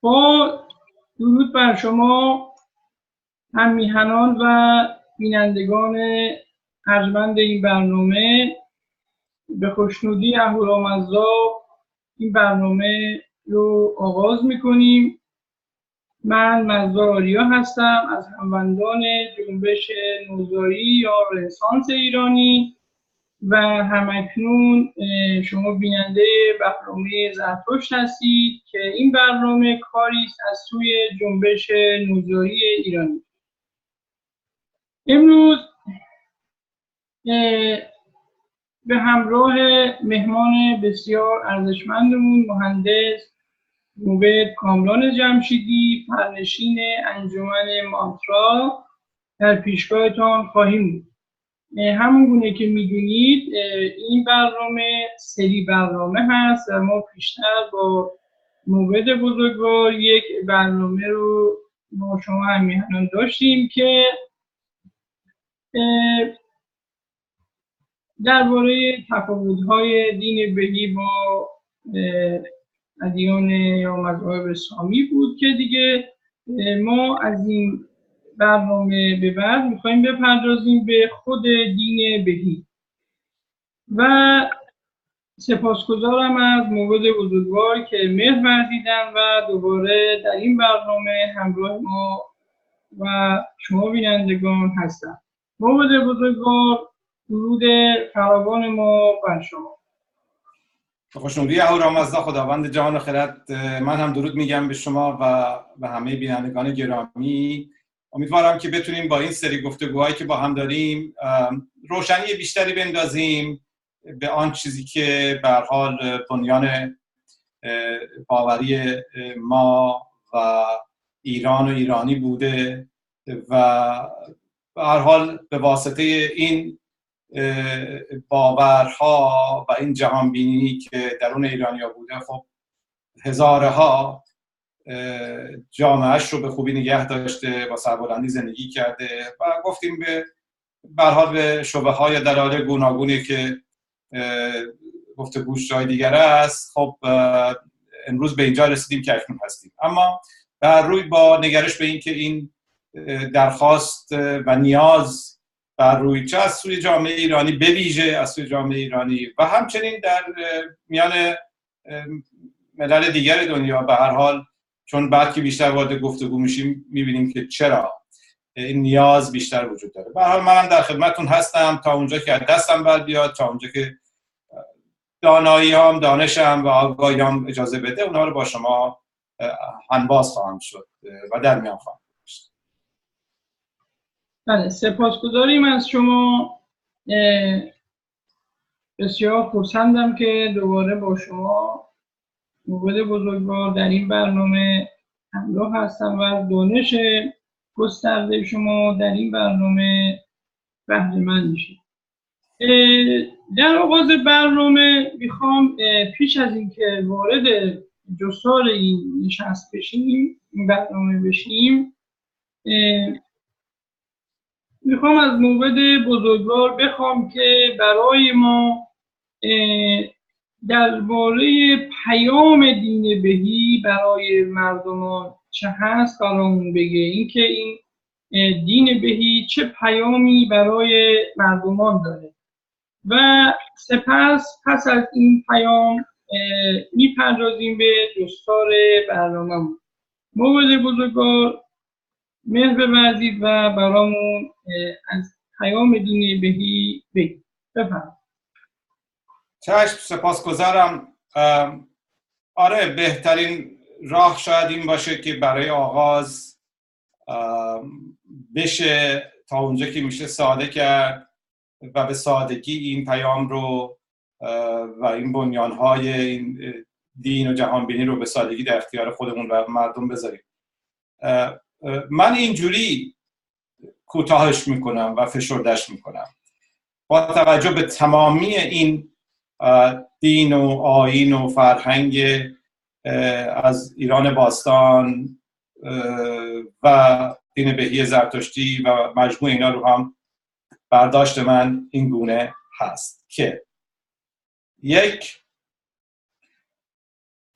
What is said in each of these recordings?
با درود بر شما هم میهنان و بینندگان ارجمند این برنامه. به خوشنودی اهورامزدا این برنامه رو آغاز می‌کنیم. من مزدا آریا هستم از هموندان جنبش نوزایی یا رنسانس ایرانی. و همکنون شما بیننده برنامه زرتشت هستید که این برنامه کاری است از سوی جنبش نوزایی ایرانی. امروز به همراه مهمان بسیار ارزشمندمون مهندس موبد کامران جمشیدی پرنشین انجمن مانترا در پیشگاهتان خواهیم بود. همون گونه که می‌دونید این برنامه سری برنامه هست و ما پیشتر با موبد بزرگوار یک برنامه رو با شما همیهنان داشتیم که درباره تفاوت‌های دین بهی با ادیان یا مذاهب سامی بود که دیگه ما از این برنامه به بعد می‌خوایم بپردازیم به خود دین بهی. و سپاسگزارم از موبد بزرگوار که مهر ورزیدن و دوباره در این برنامه همراه ما و شما بینندگان هستن موبد بزرگوار درود فراوان ما بر شما. خوشنودی اهورامزدا خداوند جهان و خرد من هم درود میگم به شما و به همه بینندگان گرامی. امیدوارم که بتونیم با این سری گفتگوهایی که با هم داریم روشنی بیشتری بندازیم به آن چیزی که به حال بنیان باوری ما و ایران و ایرانی بوده و به هر حال به واسطه این باورها و این جهانبینی که درون ایرانیا بوده خب هزارها جامعهش رو به خوبی نگه داشته با سربلندی زندگی کرده و گفتیم به برحال به شبه های دلال گوناگونی که گوش جای دیگر است خب امروز به اینجا رسیدیم که اکنون هستیم. اما بر روی با نگرش به اینکه این درخواست و نیاز بر روی چه از سوی جامعه ایرانی بویژه از سوی جامعه ایرانی و همچنین در میان ملل دیگر دنیا به هر حال چون بعد که بیشتر وارد گفتگو میشیم می‌بینیم که چرا این نیاز بیشتر وجود داره. به حال منم در خدمتتون هستم تا اونجا که دستم بر بیاد تا اونجا که دانایی هم دانشم و آگاهی هم اجازه بده اونها رو با شما هنباز خواهم شد و در میان خواهم بله سپاسگزاریم از شما. بسیار خورسندم که دوباره با شما موبد بزرگوار در این برنامه همراه هستم و دانش گسترده شما در این برنامه بهره من میشه در آغاز برنامه می‌خوام پیش از اینکه وارد جستار این نشست بشیم این برنامه بشیم می‌خوام از موبد بزرگوار بخوام که برای ما درباره پیام دین بهی برای مردمان چه هست؟ برامون بگه. اینکه این دین بهی چه پیامی برای مردمان داره. و سپس پس از این پیام می‌پردازیم به جستار برنامه. موبد بزرگوار مهر بورزید و برامون از پیام دین بهی بگید بفرمایید. چشم سپاسگزارم آره بهترین راه شاید این باشه که برای آغاز بشه تا اونجا که میشه ساده کرد و به سادگی این پیام رو و این بنیانهای این دین و جهانبینی رو به سادگی در اختیار خودمون و مردم بذاریم. من اینجوری کوتاهش می‌کنم و فشردش می‌کنم. با توجه به تمامی این دین و آین و فرهنگ از ایران باستان و دین بهی زرتشتی و مجموع اینا رو هم برداشت من این گونه هست که یک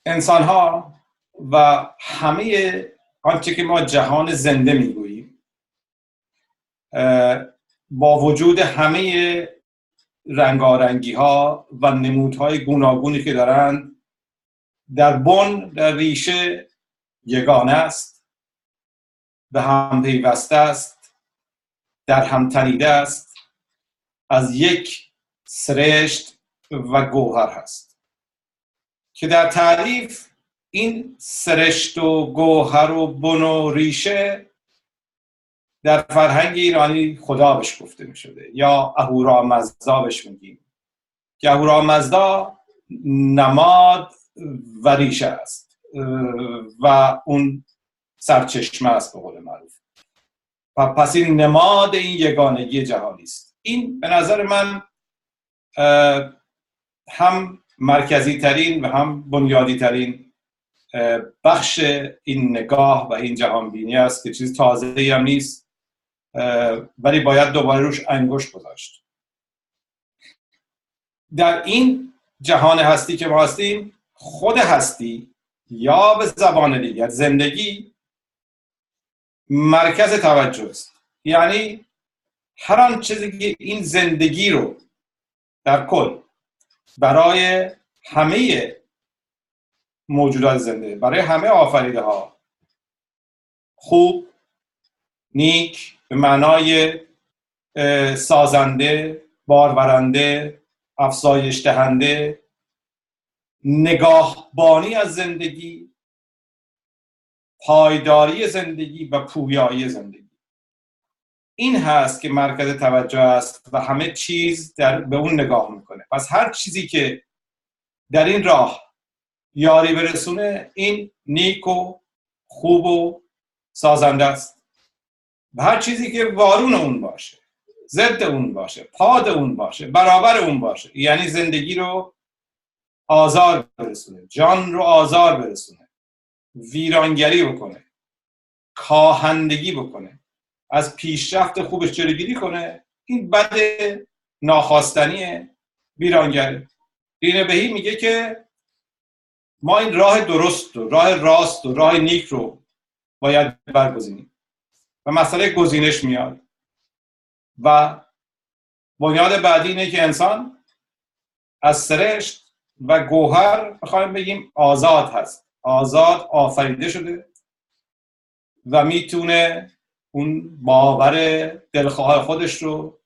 انسان ها و همه آنچه که ما جهان زنده می‌گوییم با وجود همه رنگارنگی ها و نمودهای گوناگونی که دارند در بن در ریشه یگانه است به هم پیوسته است در هم تنیده است از یک سرشت و گوهر هست. که در تعریف این سرشت و گوهر و بن و ریشه در فرهنگ ایرانی خدا بهش گفته می شده یا اهورا مزدا بهش میگیم. که اهورا مزدا نماد و ریشه است. و اون سرچشمه است به قول معروف. پس این نماد این یگانگی جهانی است. این به نظر من هم مرکزی ترین و هم بنیادی ترین بخش این نگاه و این جهان بینی است که چیز تازه هم نیست. ولی باید دوباره روش انگشت گذاشت. در این جهان هستی که ما هستیم خود هستی یا به زبان دیگر زندگی مرکز توجه است. یعنی هر آن چیزی که این زندگی رو در کل برای همه موجودات زنده برای همه آفریده ها خوب نیک به معنای سازنده بارورنده افزایش دهنده نگاهبانی از زندگی پایداری زندگی و پویایی زندگی. این هست که مرکز توجه است و همه چیز در به اون نگاه می‌کنه. پس هر چیزی که در این راه یاری برسونه این نیک و خوب و سازنده است. و هر چیزی که وارون اون باشه ضد اون باشه پاد اون باشه برابر اون باشه یعنی زندگی رو آزار برسونه جان رو آزار برسونه ویرانگری بکنه کاهندگی بکنه از پیشرفت خوبش جلوگیری کنه این بد ناخواستنی ویرانگری. دین بهی میگه که ما این راه درست و راه راست و راه نیک رو باید برگزینیم. و مسئله گزینش میاد. و بنیاد بعدی اینه که انسان از سرشت و گوهر می‌خوایم بگیم آزاد هست. آزاد آفریده شده و می‌تونه اون باور دلخواه خودش رو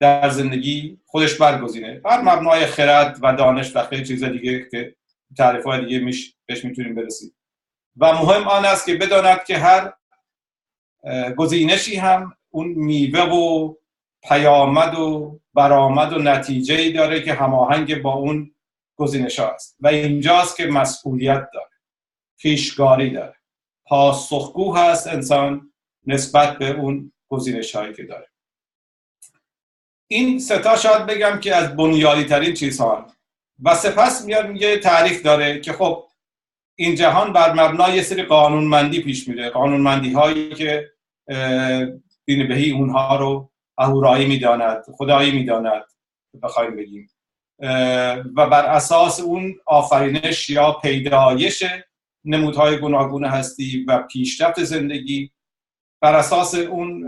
در زندگی خودش برگزینه. بر مبنای خرد و دانش و خیلی چیز دیگه که تعریف های دیگه میش بهش می‌تونیم برسیم. و مهم آن است که بداند که هر گزینشی هم اون میوه و پیامد و برآمد و نتیجه ای داره که هماهنگ با اون گزینش ها است. و اینجاست که مسئولیت داره پیشگاری داره. پاسخگو هست انسان نسبت به اون گزینش هایی که داره. این ستا شاید بگم که از بنیادی ترین چیزها و سپس میاد میگه تعریف داره که خب این جهان بر مبنای یه سری قانونمندی پیش میره. قانونمندی هایی که دین بهی اونها رو اهورایی می‌داند خدایی می‌داند بخوایم بگیم. و بر اساس اون آفرینش یا پیدایش نمودهای گوناگون هستی و پیشرفت زندگی بر اساس اون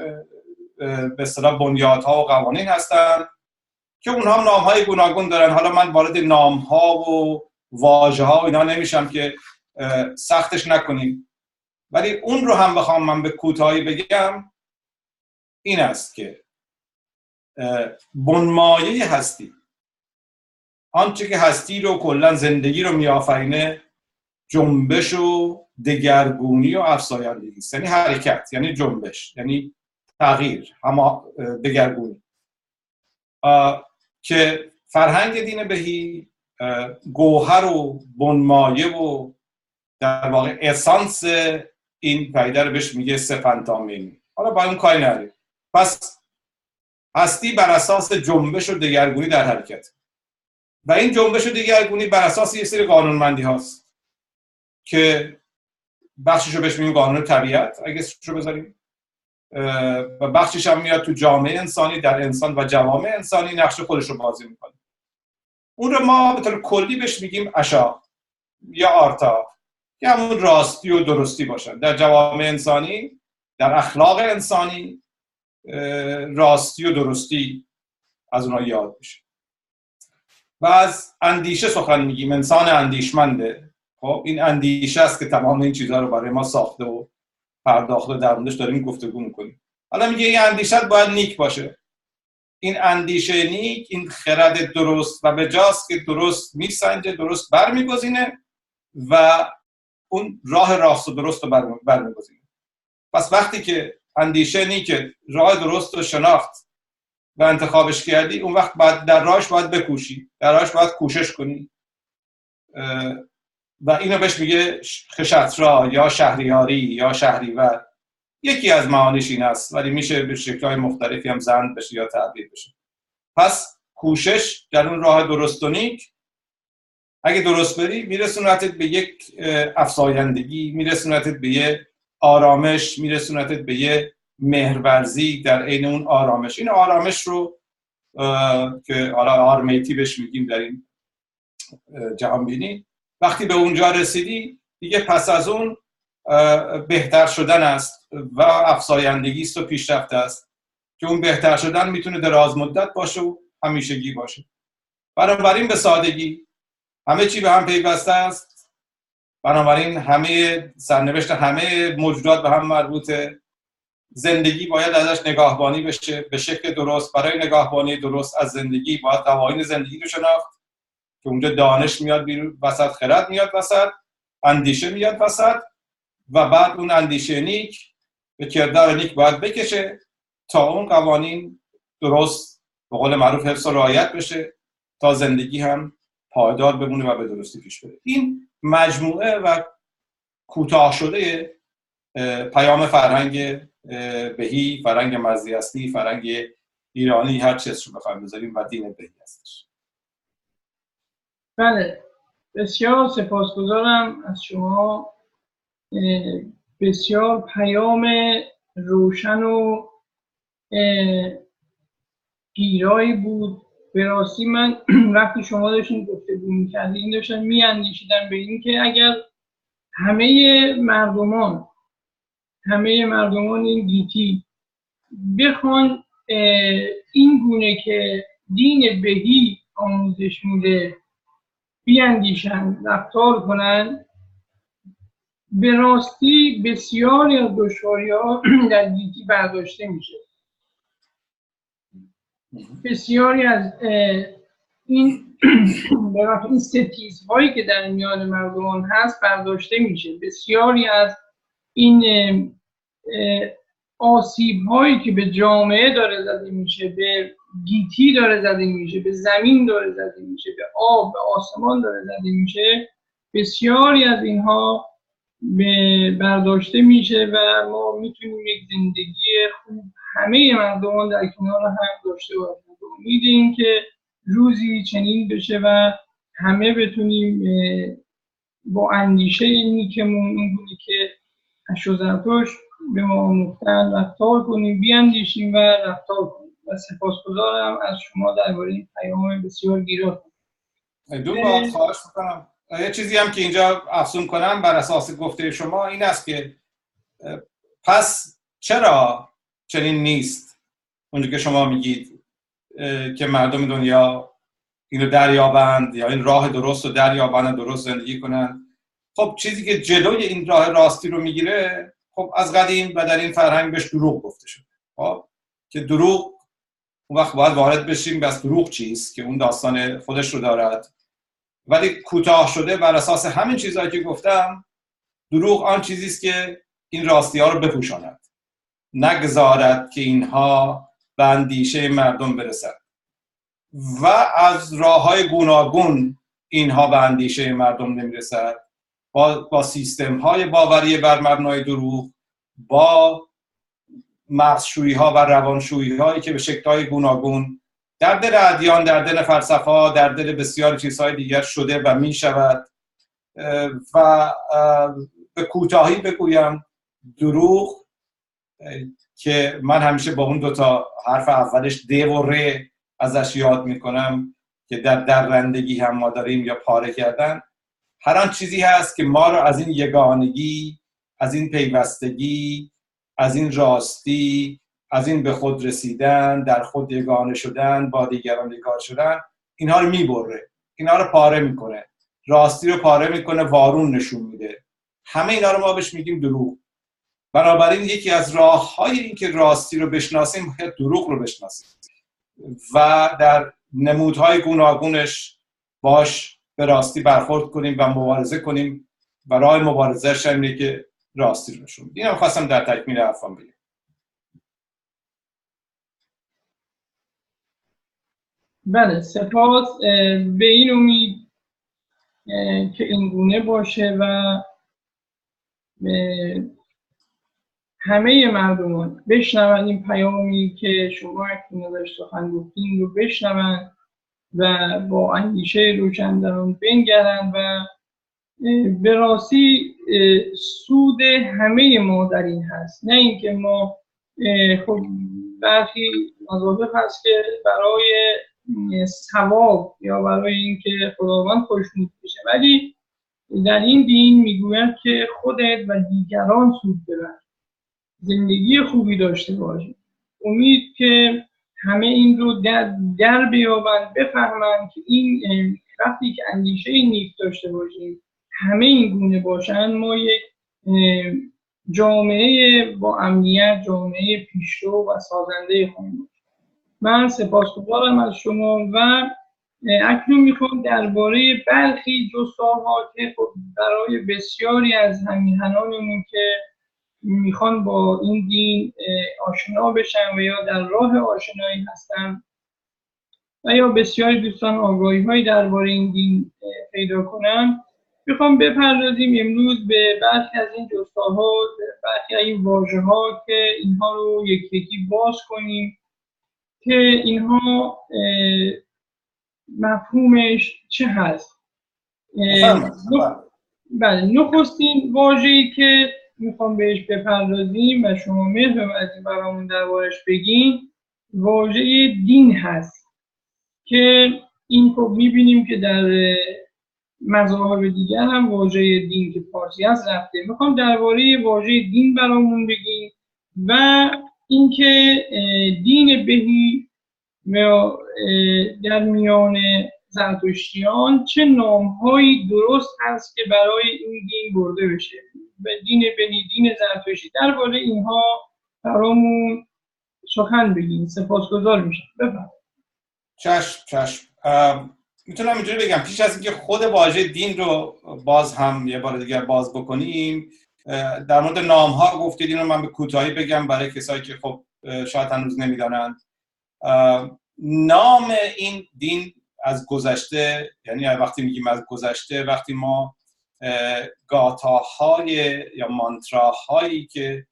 به اصطلاح بنیادها و قوانین هستند که اونها نام های گوناگون دارن. حالا من وارد نام ها و واژه ها و اینا نمیشم که سختش نکنیم. ولی اون رو هم بخوام من به کوتاهی بگم این است که بنمایه هستی. آنچه که هستی رو کلا زندگی رو میآفرینه جنبش و دگرگونی و افزایندگی است. یعنی حرکت یعنی جنبش یعنی تغییر اما دگرگونی. که فرهنگ دین بهی گوهر و بنمایه و در واقع اسانس این پیده رو بهش میگه سفنتامین حالا با اون کاری نداریم. پس هستی بر اساس جنبش و دگرگونی در حرکت. و این جنبش و دگرگونی بر اساس یه سری قانونمندی هاست که بخشش رو بهش میگیم قانون طبیعت اگه رو بذاریم. و بخشش هم میاد تو جامعه انسانی در انسان و جوامع انسانی نقش خودش رو بازی می‌کنه. اون رو ما به طور کلی بهش میگیم اشا یا آرتا که همون راستی و درستی باشن. در جوامع انسانی در اخلاق انسانی راستی و درستی از اونها یاد میشه. و از اندیشه سخن میگیم. انسان اندیشمنده. خب این اندیشه است که تمام این چیزها رو برای ما ساخته و پرداخته در موردش داریم گفتگو می‌کنیم. حالا میگه این اندیشت باید نیک باشه. این اندیشه نیک این خرد درست و به جاست که درست میسنجه درست برمیگزینه و اون راه راست و درست رو برمیگزینه. پس وقتی که اندیشه نیک راه درست رو شناخت و انتخابش کردی اون وقت بعد در راهش باید بکوشی. در راهش باید کوشش کنی. و اینو بهش میگه خشترا یا شهریاری یا شهریور. یکی از معانیش این است ولی میشه به شکلهای مختلفی هم زند بشه یا تعبیر بشه. پس کوشش در اون راه درست و نیک اگه درست بری میرسونتت به یک افزایندگی میرسونتت به یه آرامش میرسونتت به یه مهرورزی در عین اون آرامش. این آرامش رو که حالا آرمیتی بهش میگیم در این جهان بینی وقتی به اونجا رسیدی دیگه پس از اون بهتر شدن است و افزایندگی است و پیشرفت است که اون بهتر شدن می‌تونه دراز مدت باشه و همیشگی باشه. بنابراین به سادگی همه چی به هم پیوسته است. بنابراین همه سرنوشت همه موجودات به هم مربوطه. زندگی باید ازش نگاهبانی بشه به شکل درست. برای نگاهبانی درست از زندگی باید قوانین زندگی رو شناخت که اونجا دانش میاد بیرون وسط خرد میاد وسط اندیشه میاد وسط و بعد اون اندیشه نیک به کردار نیک باید بکشه تا اون قوانین درست به قول معروف حفظ و رعایت بشه تا زندگی هم پایدار بمونه و به درستی پیش بره. این مجموعه و کوتاه شده پیام فرهنگ بهی فرهنگ مرزی فرهنگ ایرانی هر چیز رو بخوایم بذاریم و دین بهی هستش. بله بسیار سپاسگزارم از شما. بسیار پیام روشن و گیرایی بود. به راستی من وقتی شما داشتین گفتگو می‌کردین داشتم میاندیشیدم به این که اگر همه مردمان همه مردمان این گیتی بخوان این گونه که دین بهی آموزش میده بیاندیشن رفتار کنن به راستی بسیاری از دشواری ها در گیتی برداشته میشه. بسیاری از این این ستیز هایی که در میان مردمان هست برداشته میشه. بسیاری از این آسیب هایی که به جامعه داره زده میشه به گیتی داره زده میشه به زمین داره زده میشه به آب به آسمان داره زده میشه بسیاری از اینها به برداشته میشه و ما می‌تونیم یک زندگی خوب همه مردمان در کنار هم داشته باشیم امیدیم که روزی چنین بشه و همه بتونیم با اندیشه نیکمون اون بودی که اشوزرتوش به ما مختن رفتار کنیم بیاندیشیم و رفتار کنیم. و سپاسگزارم از شما درباره این پیام بسیار گیرات دو خواهش می‌کنم. یه چیزی هم که اینجا افزون کنم بر اساس گفته شما این است که پس چرا چنین نیست. اونجا که شما میگید که مردم دنیا اینو دریابند یا این راه درست رو دریابند درست زندگی کنند. خب چیزی که جلوی این راه راستی رو می‌گیره خب از قدیم و در این فرهنگ بهش دروغ گفته شده. خب که دروغ اون وقت باید وارد بشیم بس دروغ چیست که اون داستان خودش رو دارد. ولی کوتاه شده بر اساس همین چیزهایی که گفتم دروغ آن چیزی است که این راستی ها رو بپوشاند. نگذارد که اینها به اندیشه مردم برسد. و از راه های گوناگون اینها به اندیشه مردم نمی‌رسد. با, با سیستم های باوری بر مبنای دروغ با مغزشویی ها و روانشویی هایی که به شکل های گوناگون در دل ادیان در دل فلسفه در دل بسیار چیزهای دیگر شده و می شود و به کوتاهی بگویم دروغ که من همیشه با اون دوتا حرف اولش د و ر ازش یاد می‌کنم که در درندگی هم ما داریم یا پاره کردن. هر آن چیزی هست که ما رو از این یگانگی از این پیوستگی از این راستی از این به خود رسیدن در خود یگانه شدن با دیگران یگان شدن اینها رو می‌بره. اینها رو پاره می‌کنه. راستی رو پاره می‌کنه وارون نشون میده. همه اینا رو ما بهش میگیم دروغ. بنابراین یکی از راه های این که راستی رو بشناسیم باید دروغ رو بشناسیم. و در نمودهای گوناگونش باش به راستی برخورد کنیم و مبارزه کنیم و راه مبارزه اینه که راستی رو نشون این هم خواستم در تکمیل حرفان بگم. بله سپاس. به این امید که این گونه باشه و همه مردمان بشنون این پیامی که شما اکنون داشت سخن گفتین رو بشنون و با اندیشه روشن بنگرن و به راستی سود همه ما در این هست. نه اینکه ما خب برخی مذاهب هست که برای ثواب یا برای اینکه خداوند خوشنود بشه. ولی در این دین می‌گوید که خودت و دیگران سود ببر. زندگی خوبی داشته باشی. امید که همه این رو در, در بیابند بفهمند که این وقتی که اندیشه نیک داشته باشیم همه این گونه باشن ما یک جامعه با امنیت جامعه پیشرو و سازنده خواهیم من سپاسگزارم از شما و اکنون می‌خوام درباره برخی جستارها که خب برای بسیاری از همیهنانمون که می‌خوان با این دین آشنا بشن و یا در راه آشنایی هستن و یا بسیاری دوستان آگاهی هایی درباره این دین پیدا کنن. می‌خوام بپردازیم امروز به برخی از این جستارها برخی از این واژه ها که اینها رو یکی یکی باز کنیم که اینها مفهومش چه هست؟ بله نخستین واژه‌ای که می‌خوام بهش بپردازیم و شما مهر از این برامون دربارش بگین. واژه دین هست که این خب می‌بینیم که در مذاهب دیگر هم واژه دین که فارسی هست رفته. می‌خوام درباره واژه دین برامون بگیم و اینکه دین بهی در میان زرتشتیان چه نامهایی درست هست که برای این دین برده بشه. و دین بنی دین زرتشتی. درباره اینها برامون سخن بگیم سپاسگزار میشم. بفرمایید. چشم چشم. می‌تونم اینجوری بگم پیش از اینکه خود واژه دین رو باز هم یه بار دیگر باز بکنیم در مورد نام ها گفتید این من به کوتاهی بگم برای کسایی که خب شاید هنوز نمی‌دانند. نام این دین از گذشته یعنی وقتی میگیم از گذشته وقتی ما گاتاهای یا مانتراهایی که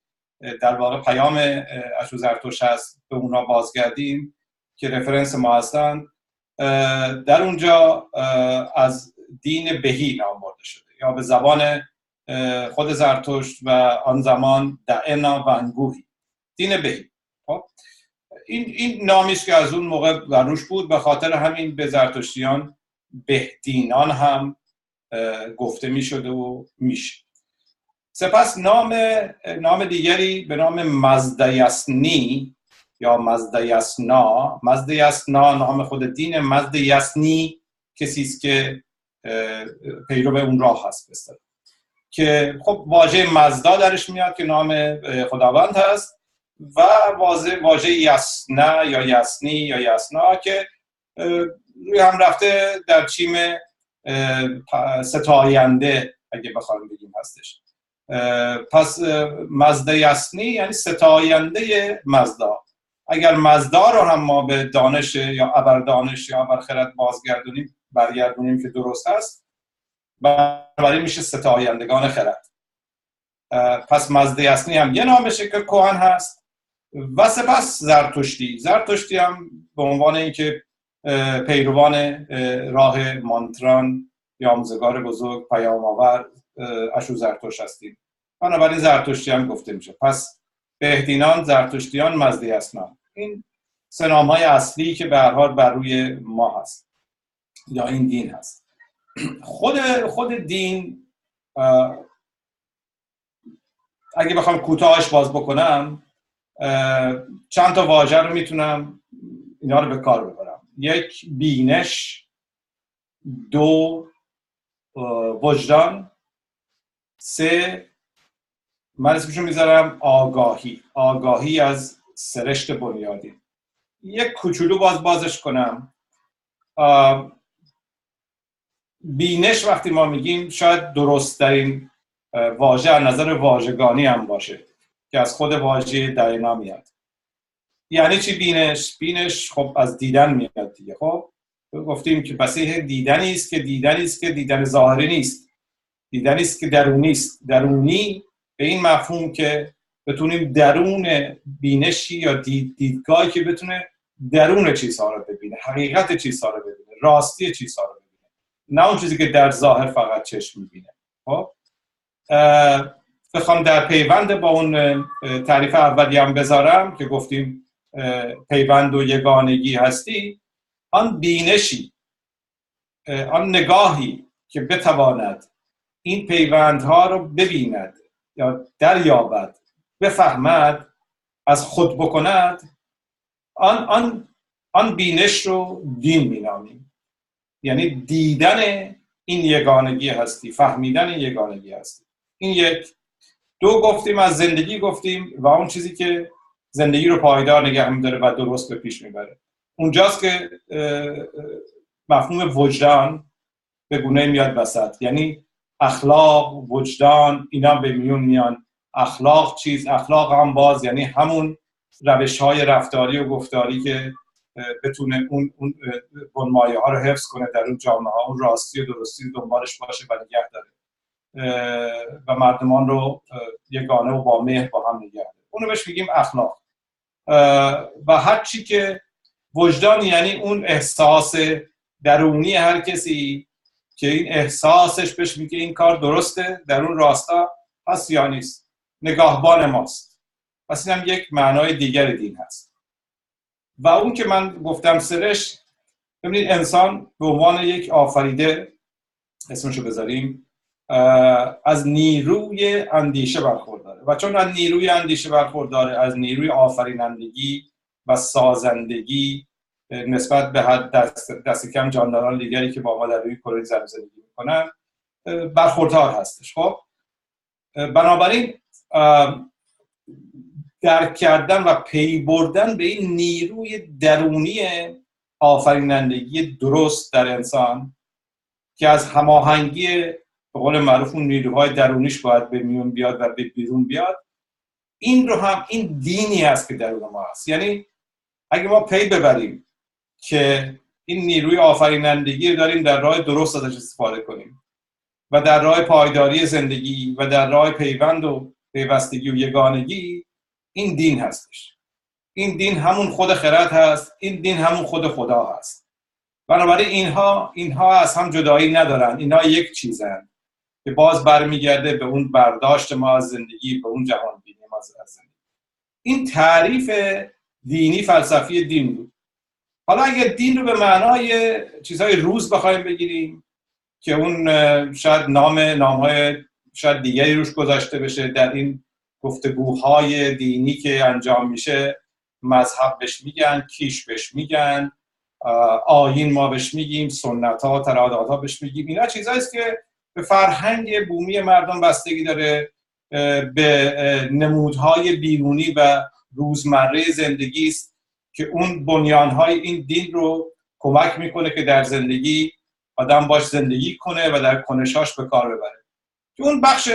در واقع پیام اشو زرتوش هست به اونها بازگردیم که رفرنس ما هستند در اونجا از دین بهی نام برده شده یا به زبان خود زرتشت و آن زمان دعنا و انگوهی. دین بهی. خب؟ این, این نامیست که از اون موقع روش بود به خاطر همین به زرتشتیان بهدینان هم گفته می شده و میشه سپس نام نام دیگری به نام مزدیسنی یا مزدیسنا مزدیسنا نام خود دین مزدیسنی کسی است که پیرو به اون راه هست بستر. که خب واژه مزدا درش میاد که نام خداوند هست و واژه واژه یسنا یا یسنی یا یسنا که روی هم رفته در چیم ستاینده اگه بخوایم بگیم هستش. پس مزده یسنی یعنی ستاینده مزدا. اگر مزدا رو هم ما به دانش یا ابر دانش یا ابر خرد بازگردونیم برگردونیم که درست هست برای میشه ستایندگان خرد. پس مزده یسنی هم یه نامشه که کوهن هست و سپس زرتشتی. زرتشتی هم به عنوان اینکه پیروان راه مانتران یا آموزگار بزرگ پیام آور اشو زرتشت هستیم. بنابراین هم گفته میشه. پس بهدینان زرتشتیان مزدی اسنان. این سنام های اصلی که به هر بر روی ما هست یا این دین هست. خود خود دین اگه بخوام کوتاهش باز بکنم چند تا واژه رو می‌تونم اینا رو به کار ببرم. یک بینش دو وجدان سه من اسمشو می‌ذارم آگاهی. آگاهی از سرشت بنیادی. یک کوچولو باز بازش کنم. بینش وقتی ما میگیم شاید درست ترین واژه از نظر واژگانی هم باشه که از خود واژه دینا میاد. یعنی چی بینش؟ بینش خب از دیدن میاد دیگه. خب گفتیم که پس دیدنی است که دیدنی است که دیدن ظاهری نیست. دیدنی است که درونی است. درونی به این مفهوم که بتونیم درون بینشی یا دید دیدگاهی که بتونه درون چیزها رو ببینه حقیقت چیزها رو ببینه راستی چیزها رو ببینه. نه اون چیزی که در ظاهر فقط چشم می‌بینه. خب؟ بخوام در پیوند با اون تعریف اولی هم بذارم که گفتیم پیوند و یگانگی هستی آن بینشی آن نگاهی که بتواند این پیوندها رو ببیند یا دریابد بفهمد از خود بکند آن, آن, آن بینش رو دین مینامیم یعنی دیدن این یگانگی هستی فهمیدن این یگانگی هستی. این یک. دو گفتیم از زندگی گفتیم و اون چیزی که زندگی رو پایدار نگه داره و درست به پیش می‌بره. اونجاست که مفهوم وجدان به گونه میاد وسط. یعنی اخلاق وجدان اینا به میون میان. اخلاق چیز؟ اخلاق هم باز یعنی همون روش های رفتاری و گفتاری که بتونه اون اون بنمایه ها رو حفظ کنه در اون جامعه ها اون راستی و درستی دنبالش باشه و نگه داره. و مردمان رو یگانه و با مهر با هم نگه داره. اونو بهش میگیم اخلاق. و هر چی که وجدان یعنی اون احساس درونی هر کسی که این احساسش بهش میگه این کار درسته در اون راستا هست یا نیست. نگاهبان ماست. پس این هم یک معنای دیگر دین هست. و اون که من گفتم سرش ببینید انسان به عنوان یک آفریده اسمشو بذاریم. از نیروی اندیشه برخورداره. و چون از نیروی اندیشه برخورداره از نیروی آفرینندگی و سازندگی نسبت به حد دست, دست کم جانداران دیگری که با ما در روی کره زمین زندگی می‌کنن برخوردار هستش. خب؟ بنابراین درک کردن و پی بردن به این نیروی درونی آفرینندگی درست در انسان که از هماهنگی به قول معروف اون نیروهای درونیش باید به میون بیاد و به بیرون بیاد. این رو هم این دینی است که درون ما هست. یعنی اگه ما پی ببریم که این نیروی آفرینندگی رو داریم در راه درست ازش استفاده کنیم و در راه پایداری زندگی و در راه پیوند و پیوستگی و یگانگی این دین هستش. این دین همون خود خرد هست این دین همون خود خدا هست. بنابراین اینها اینها از هم جدایی ندارن اینها یک چیزن. که باز برمیگرده به اون برداشت ما از زندگی به اون جهان بینی ما از زندگی. این تعریف دینی فلسفی دین بود. حالا اگر دین رو به معنای چیزهای روز بخوایم بگیریم که اون شاید نام نامهای شاید دیگری روش گذاشته بشه در این گفتگوهای دینی که انجام میشه مذهب بهش میگن کیش بهش میگن آین ما بهش میگیم سنت ها ترادات ها بهش میگیم. اینا چیزهاییست که به فرهنگ بومی مردم بستگی داره به نمودهای بیرونی و روزمره زندگی است که اون بنیانهای این دین رو کمک می‌کنه که در زندگی آدم باش زندگی کنه و در کنشاش به کار ببره. که اون بخش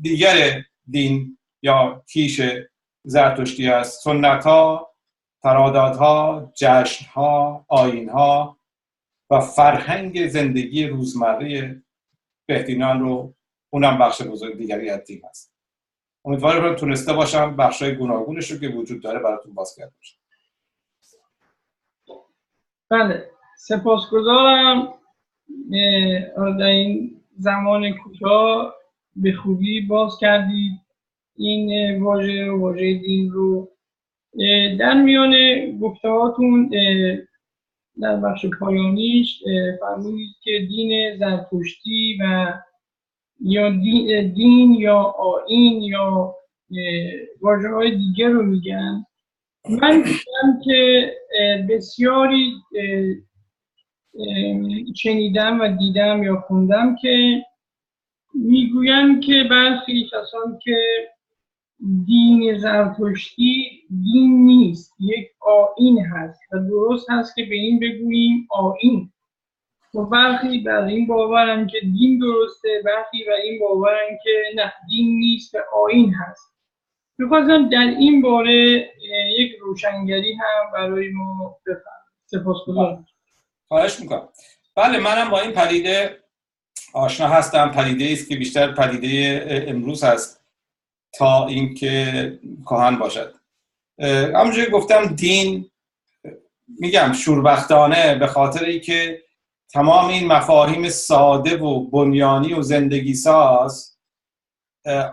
دیگر دین یا کیش زرتشتی است سنت ها ترادات ها جشن ها آین ها و فرهنگ زندگی روزمره بهدینان رو اونم بخش بزرگ دیگری از دین هست. امیدوارم تونسته باشم بخشای گوناگونش رو که وجود داره براتون باز کرده باشم. بله سپاسگزارم. در این زمان کوتاه به خوبی باز کردید. این واژه واژه دین رو در میان گفتهاتون در بخش پایانیش فرمودید که دین زرتشتی و یا دین, یا آین یا واجه های دیگر رو میگن. من دیدم که بسیاری شنیدم و دیدم یا خوندم که می‌گویم که برخی کسان که دین زرتشتی دین نیست. یک آین هست و درست هست که به این بگوییم آین و برخی بر این باورن که دین درسته برخی بر این باورن که نه دین نیست و آین هست. می‌خواستم در این باره یک روشنگری هم برای ما بفرم سپاس خواهش می‌کنم. بله منم با این پدیده آشنا هستم. پدیده است که بیشتر پدیده امروز هست. تا اینکه کهن باشد. همونجوری گفتم دین میگم شوربختانه به خاطر اینکه تمام این مفاهیم ساده و بنیانی و زندگی ساز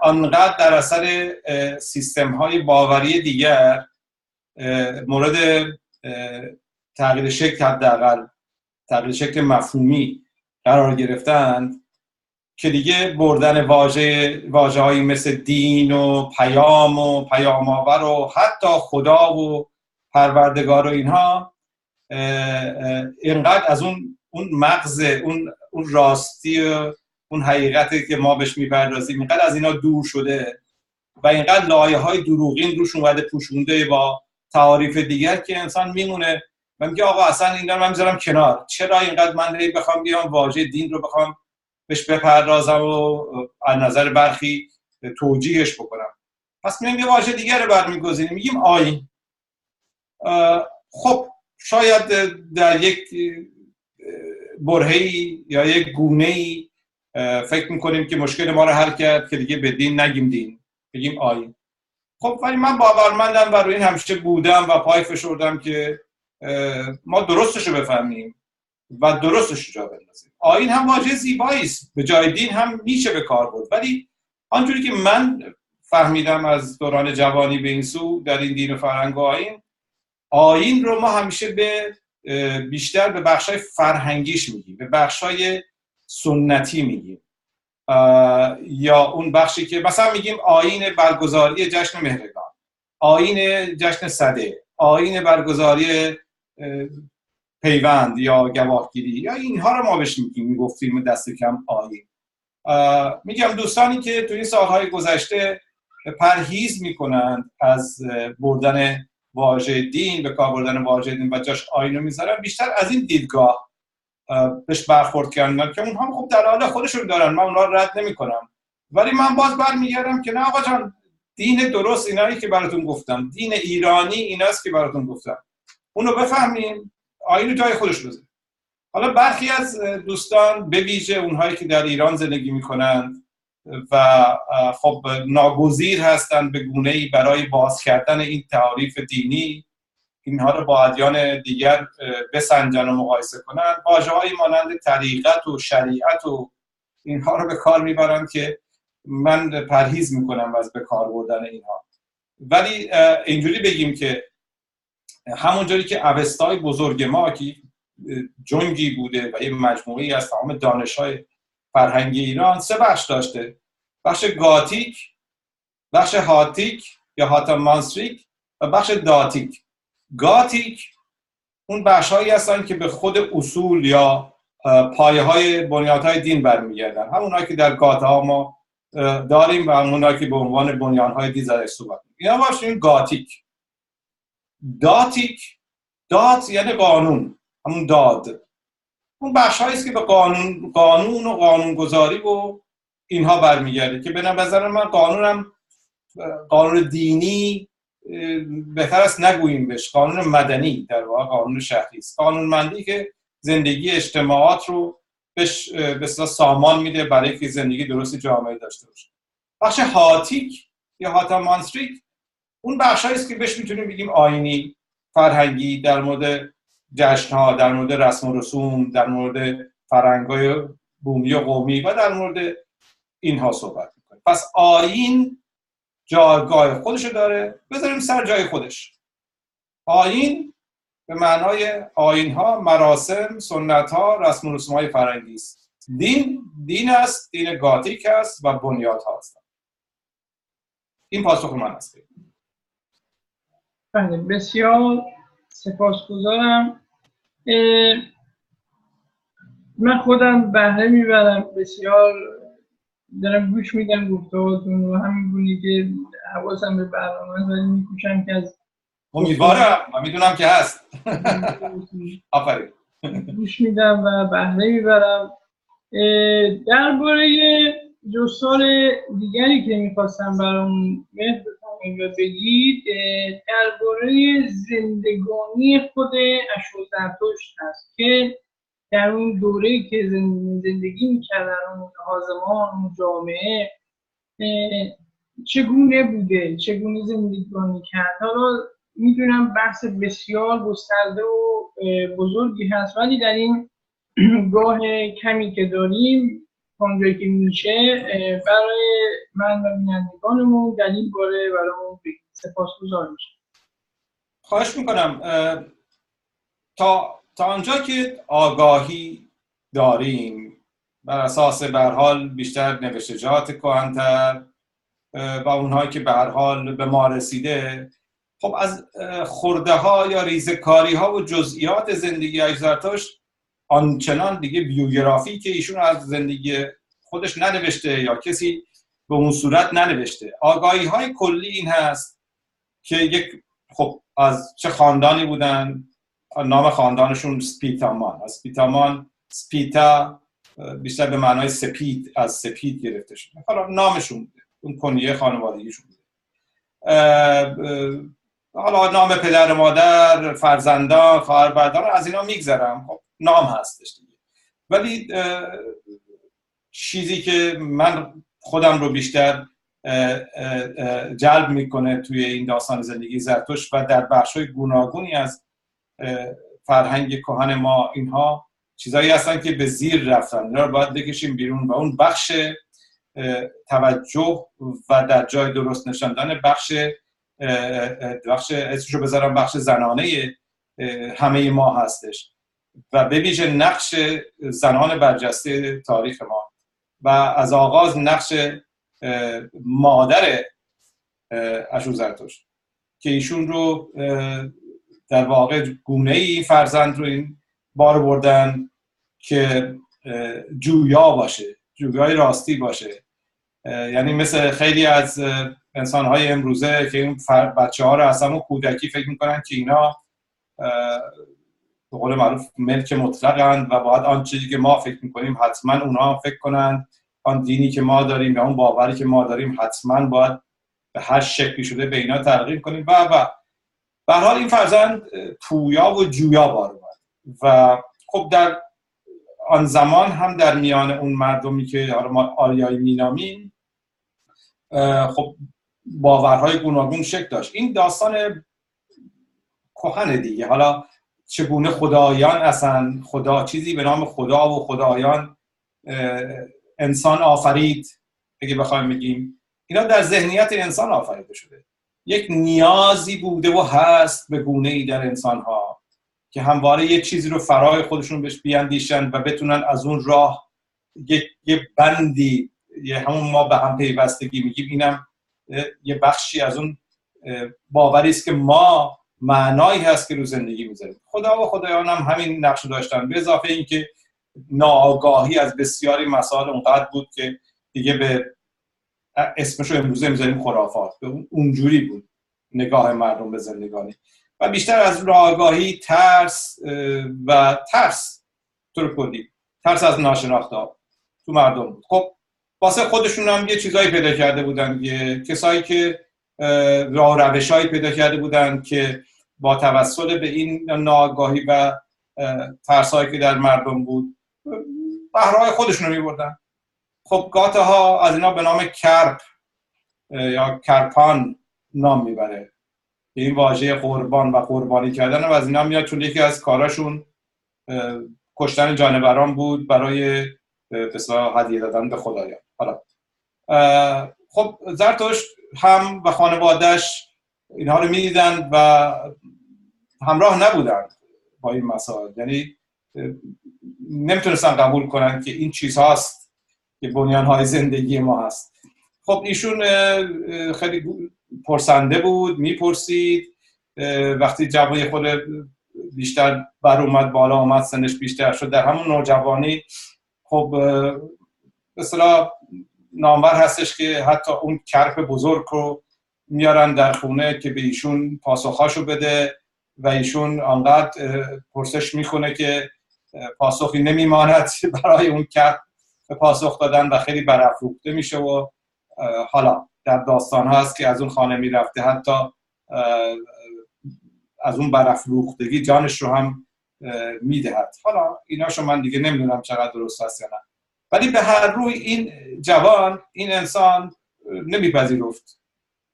آنقدر در اثر سیستم های باوری دیگر مورد تغییر شکل حداقل تغییر شکل مفهومی قرار گرفتند. که دیگه بردن واژه واژه هایی مثل دین و پیام و پیام آور و حتی خدا و پروردگار و اینها اینقدر از اون اون مغز اون اون راستی و اون حقیقتی که ما بهش می‌پردازیم اینقدر از اینا دور شده و اینقدر لایه های دروغین روش اومده پوشونده با تعاریف دیگر که انسان میمونه و میگه آقا اصلا اینا من می‌ذارم کنار. چرا اینقدر من بخوام بیام واژه دین رو بخوام بهش بپردازم و از نظر برخی توجیهش بکنم. پس میگیم یه واژه دیگر رو برمیگزینیم. میگیم آین خب شاید در یک برهی یا یک گونه ای فکر می‌کنیم که مشکل ما رو حل کرد که دیگه به دین نگیم دین. بگیم آین خب ولی من باورمندم و روی این همیشه بودم و پای فشردم که ما درستش رو بفهمیم. و درستش جا بندازیم آین هم واژه زیبایی است. به جای دین هم میشه به کار برد. ولی آنجوری که من فهمیدم از دوران جوانی به این سو در این دین و فرهنگ و آین آین رو ما همیشه به بیشتر به بخشای فرهنگیش میگیم. به بخشای سنتی میگیم. یا اون بخشی که مثلا میگیم آین برگزاری جشن مهرگان آین جشن صده آین برگزاری پیوند یا گواهگیری یا اینها رو ما بهش میگیم. می‌گفتیم دست کم آین میگم دوستانی که تو این سالهای گذشته پرهیز می‌کنند از بردن واژه دین به کار بردن واژه دین و جاش آین رو می‌ذارن بیشتر از این دیدگاه بهش برخورد کردن که اونها خب دلایل خودشون دارن. من اونها رد نمی‌کنم. ولی من باز برمیگردم که نه آقا جان دین درست اینایی که براتون گفتم. دین ایرانی ایناست که براتون گفتم. اونو بفهمیم آین جای خودش بذاریم حالا برخی از دوستان به ویژه اونهایی که در ایران زندگی می‌کنند و خب ناگزیر هستند به گونه ای برای باز کردن این تعاریف دینی اینها رو با ادیان دیگر بسنجن و مقایسه کنند واژه‌هایی مانند طریقت و شریعت و اینها رو به کار می‌برند که من پرهیز می‌کنم از به کار بردن اینها. ولی اینجوری بگیم که همونجوری که اوستای بزرگ ما که جنگی بوده و یه مجموعی از تمام دانش های فرهنگی ایران سه بخش داشته. بخش گاتیک بخش هاتیک یا هاتامانستریک و بخش داتیک. گاتیک اون بخش هایی هستن که به خود اصول یا پایه های بنیاد های دین برمیگردن. همونهایی که در گاته ها ما داریم و همونهایی که به عنوان بنیان های دین زده صحبت اینا باشیم گاتیک. داتیک. دات یعنی قانون همون داد. اون بخش است که به قانون قانون و قانونگذاری و اینها برمیگرده که به نظر من قانونم قانون دینی بهتر است نگوییم بهش. قانون مدنی در واقع قانون شهری است. قانون مندی که زندگی اجتماعات رو بهش به سامان میده برای که زندگی درست جامعه داشته باشه. بخش هاتیک یا هاتامانستریک اون بخش است که بهش می‌تونیم بگیم آینی فرهنگی در مورد جشن ها در مورد رسم و رسوم در مورد فرهنگ بومی و قومی و در مورد اینها صحبت می‌کنیم. پس آین جایگاه خودشو داره. بذاریم سر جای خودش. آین به معنای آین ها مراسم سنت ها رسم و رسوم های فرنگی است. دین دین است دین گاتیک است و بنیاد هاست این پاسخ من است. بله بسیار سپاسگزارم. من خودم بهره می‌برم بسیار دارم گوش میدم گفتهاتون و همین گونی که حواسم به برنامه ولی میکوشم که از امیدوارم می‌دونم که هست. آفرین. گوش میدم و بهره می‌برم. درباره جستار دیگری که می‌خواستم برام و بگید درباره زندگانی خود اشو زرتشت هست که در اون دوره که زندگی می‌کردن اون حازمان اون جامعه چگونه بوده؟ چگونه زندگی کرد؟ حالا می‌دونم بحث بسیار گسترده و بزرگی هست ولی در این گاه کمی که داریم اونجایی که میشه برای من و بینندگانمون این باره برامون سپاس گذار میشه خواهش می‌کنم تا تا آنجا که آگاهی داریم بر اساس به حال بیشتر نوشتجات کهنتر و اونهایی که به حال به ما رسیده خب از خورده ها یا ریزکاری ها و جزئیات زندگی اجزرتاش آنچنان دیگه بیوگرافی که ایشون از زندگی خودش ننوشته یا کسی به اون صورت ننوشته. آگاهی های کلی این هست که یک خب از چه خاندانی بودن؟ نام خاندانشون سپیتامان. از سپیتامان سپیتا بیشتر به معنای سپید از سپید گرفته شده. حالا نامشون بوده. اون کنیه خانوادگیشون بوده. حالا نام پدر مادر فرزندان خواهر برادر از اینا میگذرم. خب نام هستش دیگه. ولی چیزی که من خودم رو بیشتر جلب می‌کنه توی این داستان زندگی زرتوش و در بخش های گوناگونی از فرهنگ کهن ما اینها چیزایی هستن که به زیر رفتن. اینا رو باید بکشیم بیرون و اون بخش توجه و در جای درست نشاندن بخش بخش اسمشو بذارم بخش زنانه همه ما هستش. و به نقش زنان برجسته تاریخ ما و از آغاز نقش مادر اشو زرتوش که ایشون رو در واقع گونه ای فرزند رو این بار بردن که جویا باشه جویای راستی باشه. یعنی مثل خیلی از انسان های امروزه که این بچه ها رو اصلا کودکی فکر می‌کنن که اینا به قول معروف ملک مطلقند و باید آن چیزی که ما فکر می‌کنیم حتما اونا هم فکر کنند آن دینی که ما داریم یا اون باوری که ما داریم حتما باید به هر شکلی شده به اینا تغییر کنیم. و و به حال این فرزند پویا و جویا بار و خب در آن زمان هم در میان اون مردمی که ما آریایی مینامیم خب باورهای گوناگون شکل داشت. این داستان کهن دیگه. حالا چگونه خدایان اصلا خدا چیزی به نام خدا و خدایان انسان آفرید اگه بخوایم بگیم. اینا در ذهنیت انسان آفریده شده. یک نیازی بوده و هست به گونه ای در انسان ها که همواره یه چیزی رو فرای خودشون بهش بیاندیشن و بتونن از اون راه یه, بندی یه همون ما به هم پیوستگی میگیم. اینم یه بخشی از اون باوری است که ما معنایی هست که رو زندگی می‌ذاریم. خدا و خدایان هم همین نقش داشتن. به اضافه اینکه ناآگاهی از بسیاری مسائل اونقدر بود که دیگه به اسمشو امروزه می‌ذاریم خرافات. به اونجوری بود نگاه مردم به زندگانی. و بیشتر از آگاهی ترس و ترس طور کلی. ترس از ناشناخته تو مردم بود. خب واسه خودشون هم یه چیزایی پیدا کرده بودن. یه کسایی که راه روشهایی پیدا کرده بودن که با توسل به این ناآگاهی و ترسایی که در مردم بود بهرهای خودشون رو میبردن. خب گاته ها از اینا به نام کرپ یا کرپان نام می‌بره. این واژه قربان و قربانی کردن و از اینا میاد چون یکی از کاراشون کشتن جانوران بود برای بسیار هدیه دادن به خدایان. حالا خب زرتشت هم و خانوادهش اینها رو می‌دیدند و همراه نبودند با این مسائل. یعنی نمی‌تونستن قبول کنن که این چیز هاست که بنیان های زندگی ما هست. خب ایشون خیلی پرسنده بود می‌پرسید. وقتی جوانی خود بیشتر بر اومد بالا اومد سنش بیشتر شد در همون نوجوانی خب مثلا نامبر هستش که حتی اون کرپ بزرگ رو میارن در خونه که به ایشون پاسخاشو بده. و ایشون آنقدر پرسش می‌کنه که پاسخی نمیماند برای اون به پاسخ دادن و خیلی برافروخته میشه و حالا در داستان هست که از اون خانه می‌رفته. حتی از اون برافروختگی جانش رو هم می‌دهد. حالا ایناشو من دیگه نمی‌دونم چقدر درست هست یا نه. ولی به هر روی این جوان این انسان نمیپذیرفت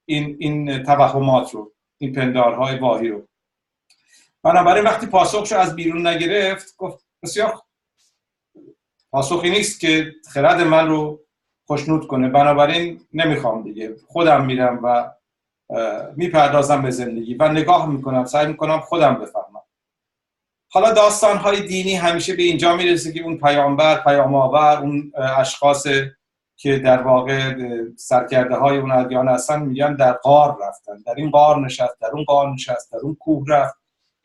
این این توهمات رو این پندارهای واهی رو. بنابراین وقتی پاسخشو از بیرون نگرفت گفت بسیار پاسخی نیست که خرد من رو خوشنود کنه. بنابراین نمی‌خوام دیگه. خودم میرم و می‌پردازم به زندگی و نگاه می‌کنم. سعی می‌کنم خودم بفهمم. حالا داستان های دینی همیشه به اینجا می‌رسه که اون پیامبر پیام آور اون اشخاص که در واقع سرکرده های اون ادیان هستن میگن در قار رفتن. در این قار نشست در اون قار نشست در اون کوه رفت.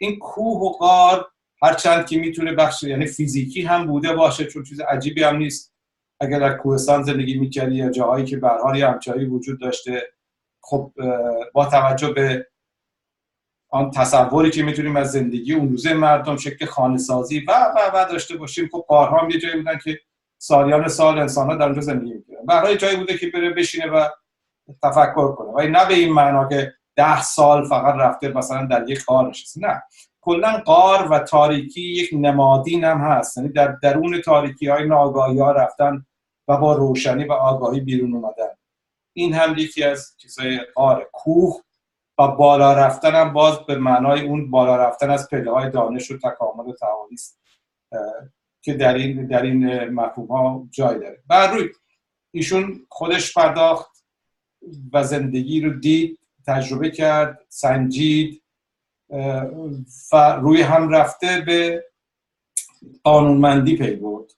این کوه و قار هرچند که می‌تونه بخش یعنی فیزیکی هم بوده باشه چون چیز عجیبی هم نیست. اگر در کوهستان زندگی می‌کردی یا جاهایی که به همچایی وجود داشته خب با توجه به آن تصوری که می‌تونیم از زندگی اون روزه مردم شکل خانه سازی و و و داشته باشیم خب قارها هم یه جایی بودن که سالیان سال انسان ها در اونجا زندگی می‌کردن. برای جایی بوده که بره بشینه و تفکر کنه. و نه به این معنا که ده سال فقط رفته مثلا در یک قار نشسته. نه. کلا قار و تاریکی یک نمادین هم هست. یعنی در درون تاریکی های ناگاهی ها رفتن و با روشنی و آگاهی بیرون اومدن. این هم یکی از چیزهای قار کوه و بالا رفتن هم باز به معنای اون بالا رفتن از پله های دانش و تکامل و تعالی است که در این در این مفهوم ها جای داره. بر روی ایشون خودش پرداخت و زندگی رو دید. تجربه کرد سنجید و روی هم رفته به قانونمندی پی برد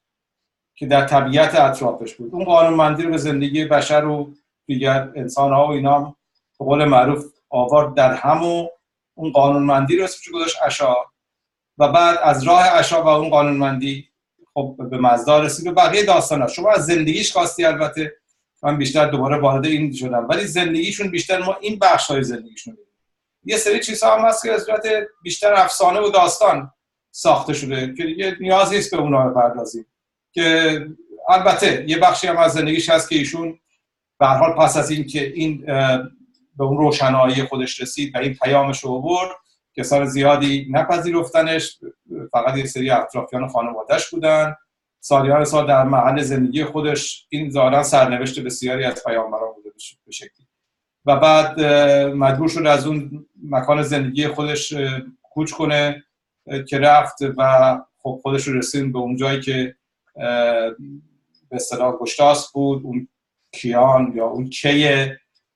که در طبیعت اطرافش بود اون قانونمندی رو به زندگی بشر و دیگر انسان ها و اینا به قول معروف آورد در همو اون قانونمندی رو اسمش گذاشت اشا و بعد از راه اشا و اون قانونمندی خب به مزدا رسید و بقیه داستان ها. شما از زندگیش خواستی البته من بیشتر دوباره وارد این شدم. ولی زندگیشون بیشتر ما این بخش های زندگیشون یه سری چیزها هم هست که از صورت بیشتر افسانه و داستان ساخته شده که دیگه نیاز نیست به اونها بپردازیم. که البته یه بخشی هم از زندگیش هست که ایشون به حال پس از این که این به اون روشنایی خودش رسید و این پیامش رو آورد کسان زیادی نپذیرفتنش. فقط یه سری اطرافیان خانوادهش بودن. سالیان سال در محل زندگی خودش این ظاهرا سرنوشت بسیاری از پیامبران بوده به شکلی. و بعد مجبور شد از اون مکان زندگی خودش کوچ کنه که رفت و خب خودش رو رسید به اون جایی که به اصطلاح گشتاس بود اون کیان یا اون کی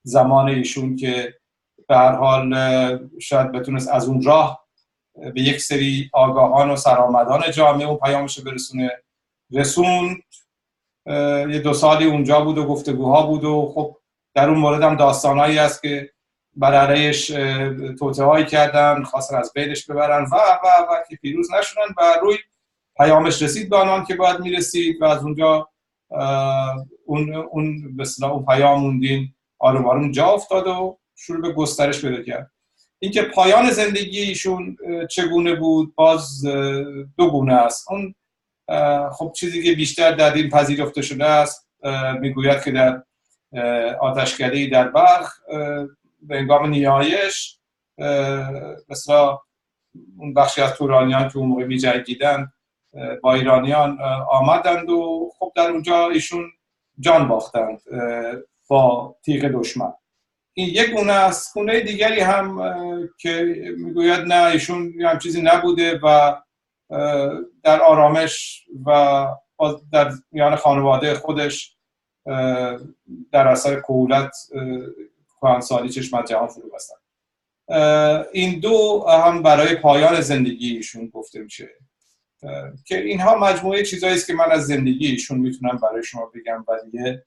زمان ایشون که به هر حال شاید بتونست از اون راه به یک سری آگاهان و سرآمدان جامعه اون پیامش برسونه. رسوند. یه دو سالی اونجا بود و گفتگوها بود و خب در اون مورد هم داستانهایی هست که بر علیش توته هایی کردن خواستن از بیدش ببرن و و و که پیروز نشونن و روی پیامش رسید به آنان که باید می‌رسید و از اونجا اون اون به اون پیام اون دین آروم آروم جا افتاد و شروع به گسترش پیدا کرد. اینکه پایان زندگیشون چگونه بود باز دو گونه است. اون خب چیزی که بیشتر در این پذیرفته شده است می‌گوید که در آتشکده در برخ به انگام نیایش مثلا اون بخشی از تورانیان که اون موقع می با ایرانیان آمدند و خب در اونجا ایشون جان باختند با تیغ دشمن. این یک گونه است. گونه دیگری هم که می‌گوید نه ایشون هم چیزی نبوده و در آرامش و در میان خانواده خودش در اثر کهولت کهانسالی چشمت جهان فرو بستن. این دو هم برای پایان زندگی ایشون گفته میشه. که اینها مجموعه چیزایی است که من از زندگی ایشون می‌تونم برای شما بگم و دیگه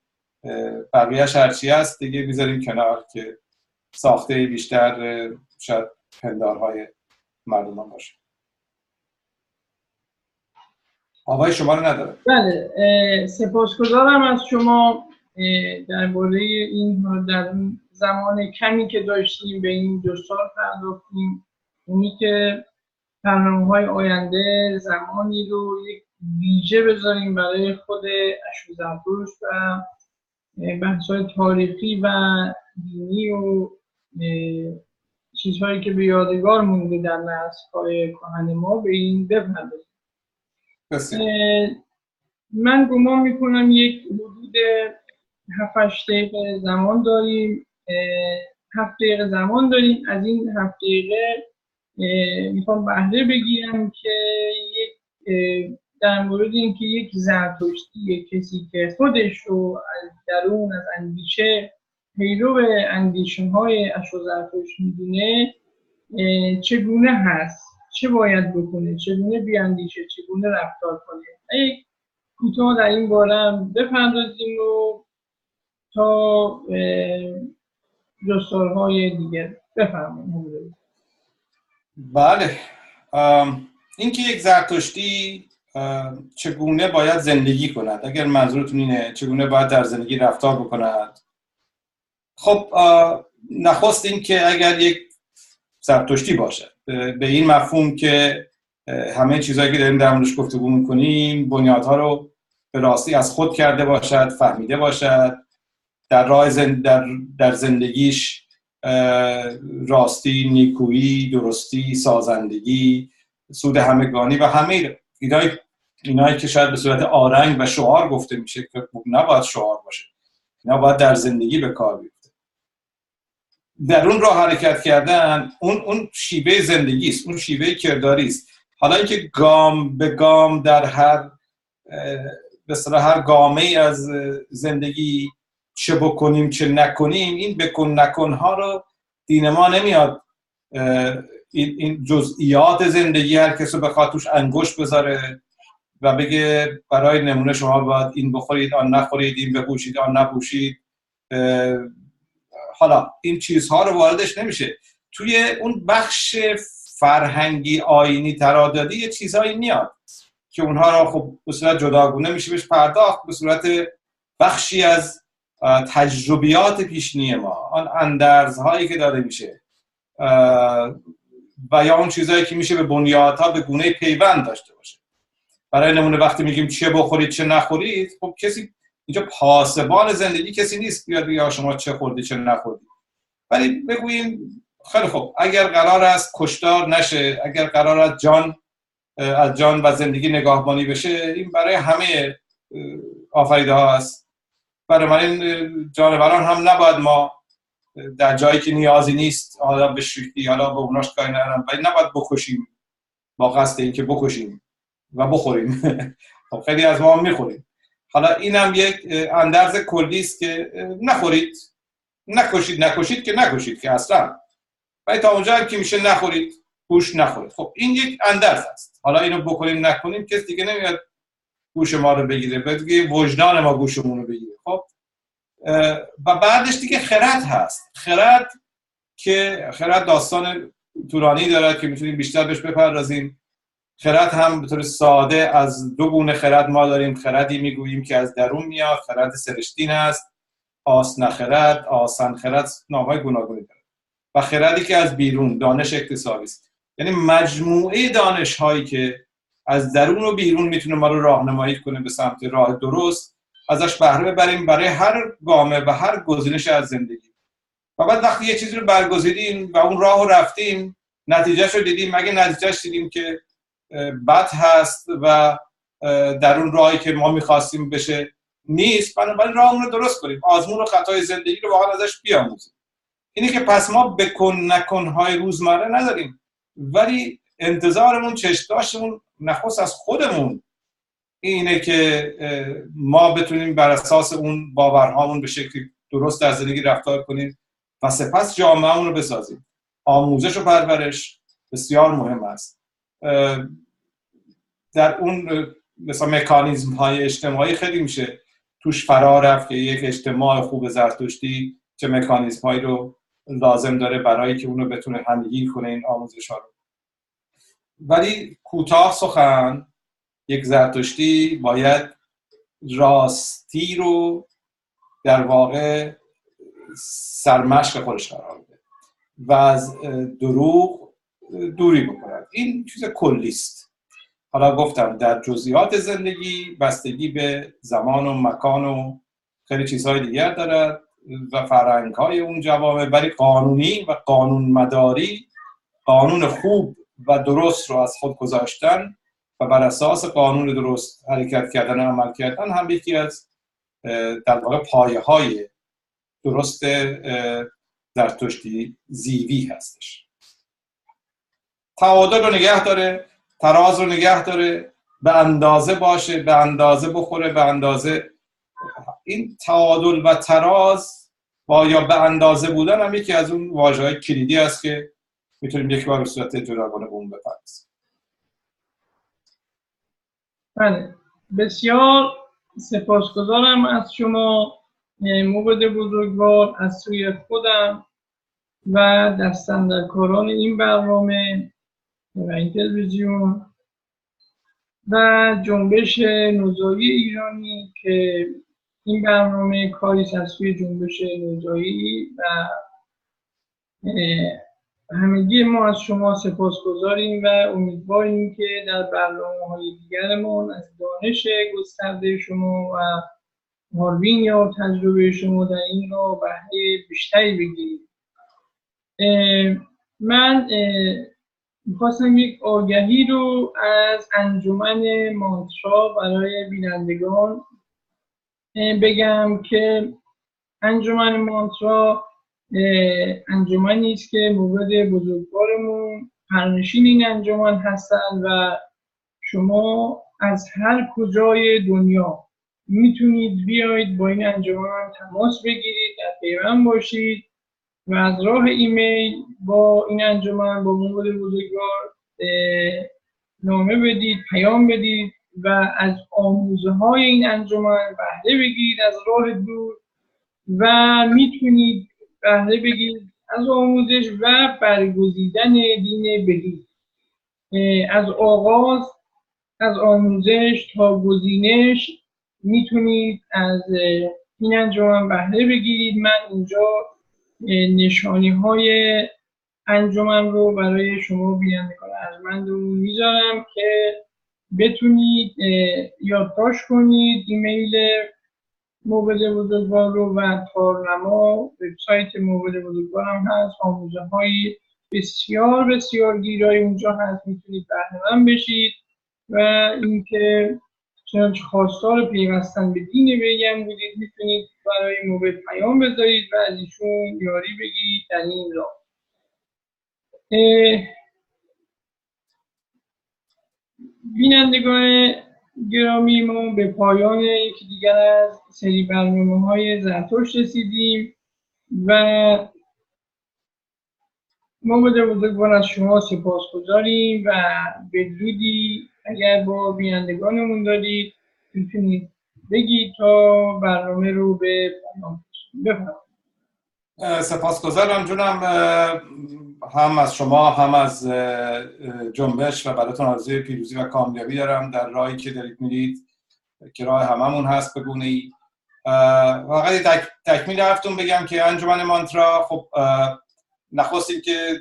بقیهش هرچی هست دیگه بیذاریم کنار که ساخته بیشتر شاید پندارهای مردمان باشه. آقای شما رو نداره بله سپاسگزارم از شما درباره این در زمان کمی که داشتیم به این دو سال پرداختیم. اونی که برنامه های آینده زمانی رو یک ویژه بذاریم برای خود اشو و بحث های تاریخی و دینی و چیزهایی که به یادگار مونده در نسل های ما به این بپردازیم. من گمان می‌کنم یک حدود هفت دقیقه زمان داریم. هفت دقیقه زمان داریم. از این هفت دقیقه می‌خوام بهره بگیرم که یک در مورد اینکه یک زرتشتی کسی که خودش رو از درون از اندیشه پیرو اندیشه های اشو زرتشت می‌دونه چگونه هست؟ چه باید بکنه چگونه بیاندیشه چگونه رفتار کنه یک کوتاه در این باره بپردازیم و تا جستارهای دیگر بفرمایید بله. اینکه یک زرتشتی چگونه باید زندگی کند؟ اگر منظورتون اینه چگونه باید در زندگی رفتار بکند؟ خب نخست این که اگر یک زرتشتی باشد به این مفهوم که همه چیزهایی که داریم در موردش گفتگو می‌کنیم بنیادها رو به راستی از خود کرده باشد فهمیده باشد در راه زند در, در زندگیش راستی نیکویی درستی سازندگی سود همگانی و همه اینایی اینایی که شاید به صورت آرنگ و شعار گفته میشه که نباید شعار باشه. اینا باید در زندگی به کار در اون راه حرکت کردن اون اون شیوه زندگی است اون شیوه کرداری است. حالا اینکه گام به گام در هر به هر گامه از زندگی چه بکنیم چه نکنیم این بکن نکن ها رو دین ما نمیاد. این جزئیات زندگی هر کسی به توش انگوش بذاره و بگه برای نمونه شما باید این بخورید آن نخورید این بپوشید آن نپوشید. حالا این چیزها رو واردش نمیشه. توی اون بخش فرهنگی آینی ترادادی یه چیزهایی میاد که اونها رو خب به صورت جداگونه میشه بهش پرداخت به صورت بخشی از تجربیات پیشنی ما آن اندرزهایی که داده میشه و یا اون چیزهایی که میشه به بنیادها به گونه پیوند داشته باشه. برای نمونه وقتی میگیم چه بخورید چه نخورید خب کسی اینجا پاسبان زندگی کسی نیست بیاد یا شما چه خوردی چه نخوردی. ولی بگوییم خیلی خوب اگر قرار است کشتار نشه اگر قرار است جان از جان و زندگی نگاهبانی بشه این برای همه آفریده ها است. این جانوران هم نباید ما در جایی که نیازی نیست حالا به شکلی حالا به اوناش کاری ندارم ولی نباید بکشیم با قصد اینکه بکشیم و بخوریم. خب خیلی از ما هم می‌خوریم. حالا این هم یک اندرز کلی است که نخورید. نکشید نکشید که نکشید که اصلا. ولی تا اونجا هم که میشه نخورید گوش نخورید. خب این یک اندرز است. حالا اینو بکنیم نکنیم کس دیگه نمیاد گوش ما رو بگیره. بگه وجدان ما گوشمون رو بگیره. خب و بعدش دیگه خرد هست. خرد که خرد داستان تورانی دارد که می‌تونیم بیشتر بهش بپردازیم. خرد هم به طور ساده از دو گونه خرد ما داریم. خردی می‌گوییم که از درون میاد. خرد سرشتین است. آس نخرد آسان خرد نامهای گوناگونی داره و خردی که از بیرون دانش اکتسابی است. یعنی مجموعه دانش هایی که از درون و بیرون می‌تونه ما رو راهنمایی کنه به سمت راه درست ازش بهره ببریم برای هر گامه و هر گزینش از زندگی. و بعد وقتی یه چیزی رو برگزیدیم و اون راه رو رفتیم نتیجهش رو دیدیم. مگه نتیجهش دیدیم که بد هست و در اون راهی که ما می‌خواستیم بشه نیست بنابراین راهمون رو درست کنیم. آزمون و خطای زندگی رو واقعا ازش بیاموزیم. اینه که پس ما بکن نکن های روزمره نداریم ولی انتظارمون چشمداشتمون نخست از خودمون اینه که ما بتونیم بر اساس اون باورهامون به شکلی درست در زندگی رفتار کنیم و سپس جامعهمون رو بسازیم. آموزش و پرورش بسیار مهم است. در اون مثلا مکانیزم های اجتماعی خیلی میشه توش فرا رفت که یک اجتماع خوب زرتشتی چه مکانیزم هایی رو لازم داره برای که اونو بتونه همگیر کنه این آموزش ها رو. ولی کوتاه سخن یک زرتشتی باید راستی رو در واقع سرمشق خودش قرار بده و از دروغ دوری بکند این چیز کلیست. حالا گفتم در جزئیات زندگی بستگی به زمان و مکان و خیلی چیزهای دیگر دارد و فرهنگ های اون جوامع ولی قانونی و قانون مداری قانون خوب و درست رو از خود گذاشتن و بر اساس قانون درست حرکت کردن و عمل کردن هم یکی از در واقع پایه های درست زرتشتی زیوی هستش. تعادل رو نگه داره. تراز رو نگه داره به اندازه باشه به اندازه بخوره به اندازه این تعادل و تراز با یا به اندازه بودن هم یکی از اون واژه های کلیدی است که می‌تونیم یک بار به صورت جداگانه به اون بله. بسیار سپاسگزارم از شما موبد بزرگوار از سوی خودم و دستندرکاران این برنامه. و این تلویزیون و جنبش نوزایی ایرانی که این برنامه کاری از سوی جنبش نوزایی و همگی ما از شما سپاس گذاریم و امیدواریم که در برنامه های دیگرمون از دانش گسترده شما و ماروین یا تجربه شما در این را بهره بیشتری بگیرید. من می‌خواستم یک آگهی رو از انجمن مانترا برای بینندگان بگم که انجمن مانترا انجمنی است که مورد بزرگوارمون پرنشین این انجمن هستن و شما از هر کجای دنیا می‌تونید بیایید با این انجمن تماس بگیرید در پیوند باشید. و از راه ایمیل با این انجمن با مورد بزرگوار نامه بدید پیام بدید و از آموزه های این انجمن بهره بگیرید از راه دور و می‌تونید بهره بگیرید از آموزش و برگزیدن دین بهی از آغاز از آموزش تا گزینش می‌تونید از این انجمن بهره بگیرید. من اینجا نشانی های انجمن رو برای شما بینندگان ارجمندمون می‌ذارم که بتونید یادداشت کنید ایمیل موبد بزرگوار رو و تارنما وبسایت موبد بزرگوار هم هست آموزه های بسیار بسیار گیرای اونجا هست می‌تونید بهره بشید و اینکه چنانچه خواستار پیوستن به دین بگم بودید می‌تونید برای موبت پیام بذارید و از ایشون یاری بگید در این راه. بینندگان گرامی ما به پایان یکی دیگر از سری برنامه های زرتشت رسیدیم و ما بزرگوار از شما سپاس گذاریم و بدرودی اگر با بینندگانمون دارید می‌تونید بگید تا برنامه رو به سپاس سپاسگزارم جونم هم از شما هم از جنبش و براتون آرزوی پیروزی و کامیابی دارم. در راهی که دارید میرید که راه هممون هست بگونه ای فقط تک، تکمیل هفتون بگم که انجمن مانترا خب نخواست که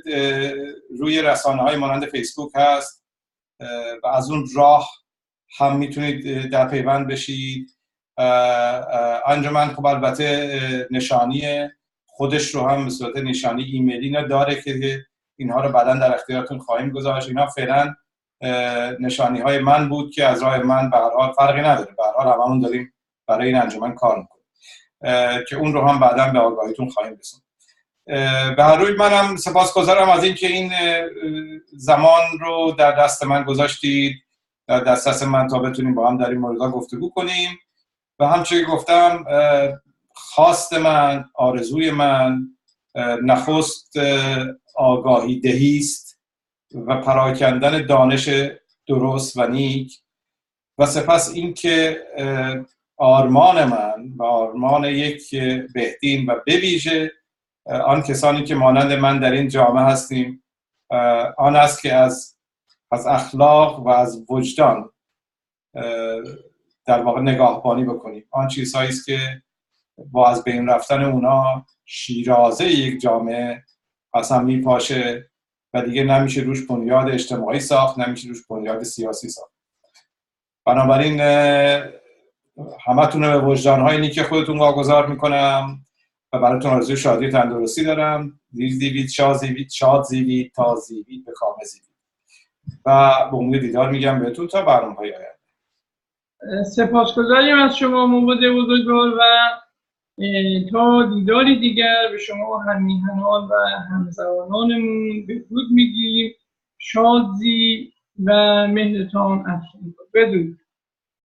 روی رسانه های مانند فیسبوک هست. و از اون راه هم می‌تونید در پیوند بشید. انجمن خب البته نشانی خودش رو هم به صورت نشانی ایمیلی داره که اینها رو بعدا در اختیارتون خواهیم گذاشت. اینا فعلا نشانی های من بود که از راه من به هر حال فرقی نداره. به هر حال داریم برای این انجمن کار می‌کنیم. که اون رو هم بعدا به آگاهیتون خواهیم رسوند. به هر روی منم سپاسگزارم از اینکه این زمان رو در دست من گذاشتید. در دست من تا بتونیم با هم در این مورد گفتگو کنیم. و همچنین گفتم خواست من آرزوی من نخست آگاهی دهیست و پراکندن دانش درست و نیک. و سپس اینکه آرمان من و آرمان یک بهدین و بویژه آن کسانی که مانند من در این جامعه هستیم آن است که از از اخلاق و از وجدان در واقع نگاهبانی بکنیم. آن چیزهایی است که با از بین رفتن اونا شیرازه یک جامعه اصلا میپاشه و دیگه نمیشه روش بنیاد اجتماعی ساخت نمیشه روش بنیاد سیاسی ساخت. بنابراین همتون به وجدانهای نیک خودتون واگذار می‌کنم. و براتون آرزوی شادی و تندرستی دارم. زیر زیوید شاد زیوید شاد زیوید تا زیوید به کامه زیوید. و به امید دیدار میگم بهتون تا برنامه های آینده. سپاسگزاریم از شما موبود بزرگوار و تا دیداری دیگر به شما هم میهنان و همزبانانمون بود میگیم شادزی و مهرتان افزون. بدون